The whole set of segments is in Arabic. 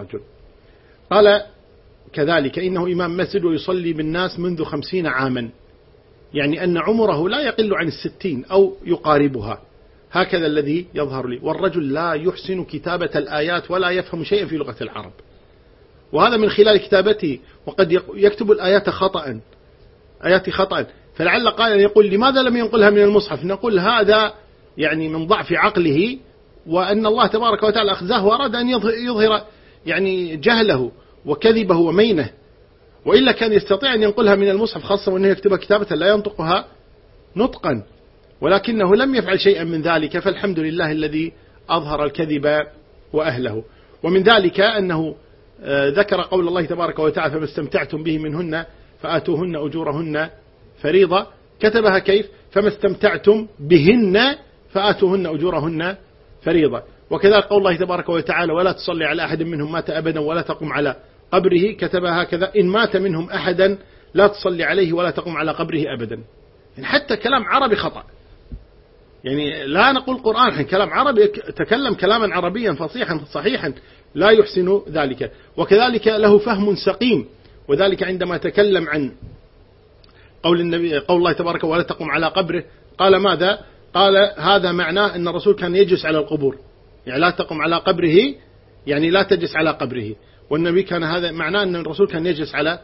الرجل. قال كذلك إنه إمام مسجد ويصلي بالناس منذ خمسين عاما. يعني أن عمره لا يقل عن الستين أو يقاربها. هكذا الذي يظهر لي. والرجل لا يحسن كتابة الآيات ولا يفهم شيئا في لغة العرب. وهذا من خلال كتابته. وقد يكتب الآيات خطأ آيات خطأ فلعل قائلا يقول لماذا لم ينقلها من المصحف؟ نقول هذا يعني من ضعف عقله. وأن الله تبارك وتعالى أخزاه وأراد أن يظهر يعني جهله وكذبه ومينه. وإلا كان يستطيع أن ينقلها من المصحف خاصة وأنه يكتبها كتابة لا ينطقها نطقا. ولكنه لم يفعل شيئا من ذلك فالحمد لله الذي أظهر الكذب وأهله. ومن ذلك أنه آه، ذكر قول الله تبارك وتعالى فما استمتعتم به منهن فآتوهن أجورهن فريضة كتبها كيف؟ فما استمتعتم بهن فآتوهن أجورهن فريضة وكذلك قول الله تبارك وتعالى ولا تصلي على أحد منهم مات أبدا ولا تقم على قبره. كتبها هكذا إن مات منهم أحدا لا تصلي عليه ولا تقم على قبره أبدا. يعني حتى كلام عربي خطأ. يعني لا نقول قرآن كلام عربي تكلم كلاما عربيا فصيحا صحيحا لا يحسن ذلك. وكذلك له فهم سقيم. وذلك عندما تكلم عن قول النبي قول الله تبارك ولا تقم على قبره قال ماذا؟ قال هذا معناه أن الرسول كان يجلس على القبور. يعني لا تقم على قبره يعني لا تجلس على قبره. والنبي كان هذا معناه أن الرسول كان يجلس على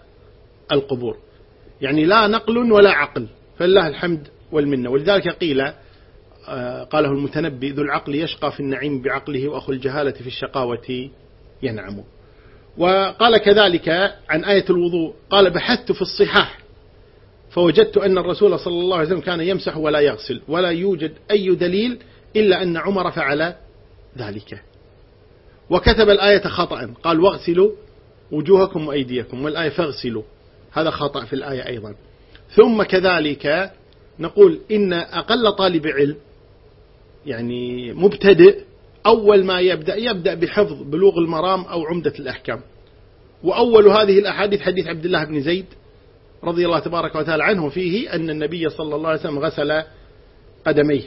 القبور. يعني لا نقل ولا عقل فلله الحمد والمنة. ولذلك قيل آه، قاله المتنبي ذو العقل يشقى في النعيم بعقله وأخو الجهالة في الشقاوة ينعم. وقال كذلك عن آية الوضوء قال بحثت في الصحاح فوجدت أن الرسول صلى الله عليه وسلم كان يمسح ولا يغسل ولا يوجد أي دليل إلا أن عمر فعل ذلك. وكتب الآية خطأ. قال واغسلوا وجوهكم وأيديكم. والآية فاغسلوا. هذا خطأ في الآية أيضا. ثم كذلك نقول إن أقل طالب علم يعني مبتدئ أول ما يبدأ يبدأ بحفظ بلوغ المرام أو عمدة الأحكام. وأول هذه الأحاديث حديث عبد الله بن زيد رضي الله تبارك وتعالى عنه فيه أن النبي صلى الله عليه وسلم غسل قدميه.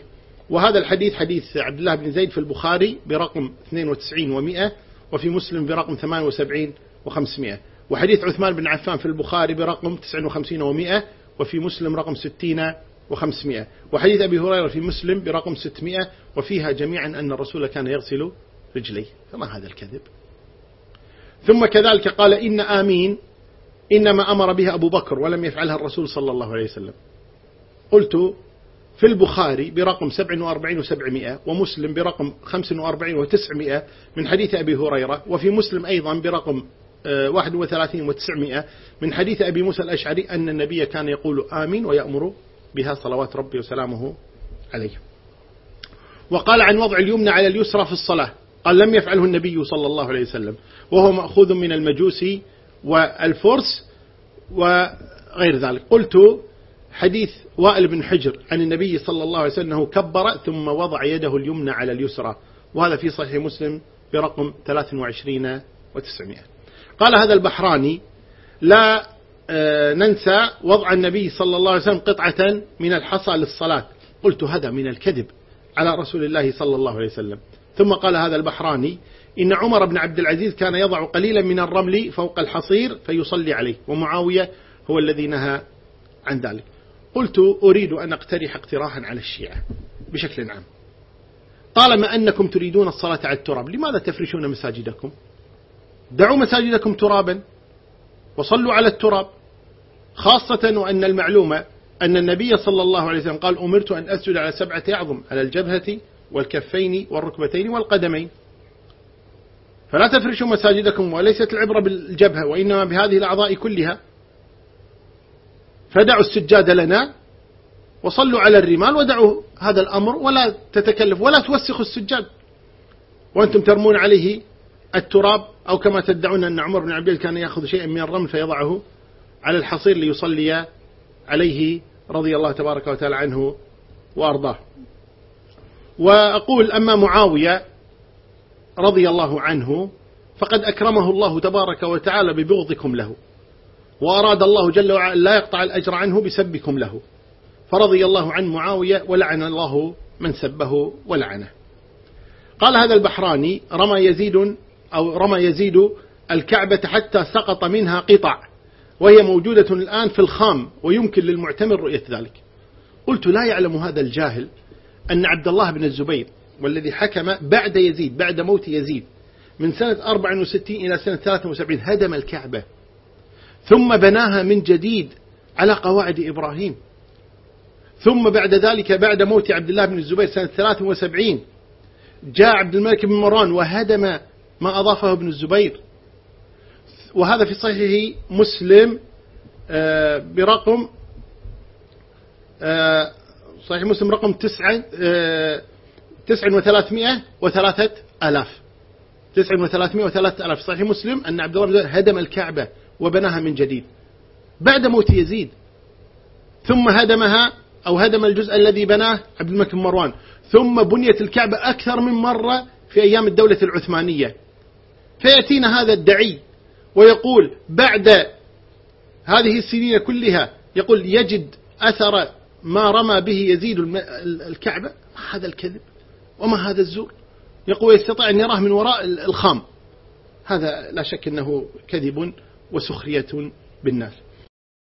وهذا الحديث حديث عبد الله بن زيد في البخاري برقم 92 و100 وفي مسلم برقم 78 و500 وحديث عثمان بن عفان في البخاري برقم 59 و100 وفي مسلم رقم 60 و500 وحديث أبي هريرة في مسلم برقم 600 وفيها جميعا أن الرسول كان يغسل رجليه. فما هذا الكذب؟ ثم كذلك قال إن آمين إنما أمر بها أبو بكر ولم يفعلها الرسول صلى الله عليه وسلم. قلت في البخاري برقم 47 و700 ومسلم برقم 45 و900 من حديث أبي هريرة وفي مسلم أيضا برقم 31 و900 من حديث أبي موسى الأشعري أن النبي كان يقول آمين ويأمر بها صلوات ربي وسلامه عليه. وقال عن وضع اليمنى على اليسرى في الصلاة قال لم يفعله النبي صلى الله عليه وسلم وهو مأخوذ من المجوس والفرس وغير ذلك. قلت حديث وائل بن حجر عن النبي صلى الله عليه وسلم أنه كبر ثم وضع يده اليمنى على اليسرى. وهذا في صحيح مسلم برقم 23 و900 قال هذا البحراني لا آه، ننسى وضع النبي صلى الله عليه وسلم قطعة من الحصى للصلاة. قلت هذا من الكذب على رسول الله صلى الله عليه وسلم. ثم قال هذا البحراني إن عمر بن عبد العزيز كان يضع قليلا من الرمل فوق الحصير فيصلي عليه ومعاوية هو الذي نهى عن ذلك. قلت أريد أن أقترح اقتراحا على الشيعة بشكل عام. طالما أنكم تريدون الصلاة على التراب لماذا تفرشون مساجدكم؟ دعوا مساجدكم ترابا وصلوا على التراب. خاصة وأن المعلومة أن النبي صلى الله عليه وسلم قال أمرت أن أسجد على سبعة أعظم على الجبهة والكفين والركبتين والقدمين. فلا تفرشوا مساجدكم وليست العبرة بالجبهة وإنما بهذه الأعضاء كلها. فدعوا السجاد لنا وصلوا على الرمال ودعوا هذا الأمر ولا تتكلف ولا توسخوا السجاد. وأنتم ترمون عليه التراب أو كما تدعون أن عمر بن عبد كان يأخذ شيئا من الرمل فيضعه على الحصير ليصلي عليه رضي الله تبارك وتعالى عنه وأرضاه. وأقول أما معاوية رضي الله عنه فقد أكرمه الله تبارك وتعالى ببغضكم له. وأراد الله جل وعلا لا يقطع الأجر عنه بسبكم له. فرضي الله عن معاوية ولعن الله من سبه ولعنه. قال هذا البحراني رمى يزيد أو رمى يزيد الكعبة حتى سقط منها قطع وهي موجودة الآن في الخام ويمكن للمعتمر رؤية ذلك. قلت لا يعلم هذا الجاهل أن عبد الله بن الزبير والذي حكم بعد يزيد بعد موت يزيد من سنة 64 إلى سنة 73 هدم الكعبة. ثم بناها من جديد على قواعد إبراهيم. ثم بعد ذلك بعد موت عبد الله بن الزبير سنة 73 جاء عبد الملك بن مروان وهدم ما أضافه ابن الزبير. وهذا في صحيح مسلم آه، برقم آه، صحيح مسلم رقم تسعة آه، تسع وثلاثمائة وثلاثة ألاف. تسع وثلاثمائة وثلاثة ألاف. صحيح مسلم أن عبد الله بن هدم الكعبة وبناها من جديد. بعد موت يزيد. ثم هدمها أو هدم الجزء الذي بناه عبد الملك بن مروان. ثم بنيت الكعبة أكثر من مرة في أيام الدولة العثمانية. فيأتينا هذا الدعي ويقول بعد هذه السنين كلها يقول يجد أثر ما رمى به يزيد الكعبة. ما هذا الكذب؟ وما هذا الزور؟ يقول يستطيع أن يراه من وراء الخام. هذا لا شك أنه كذب. وسخرية بالناس.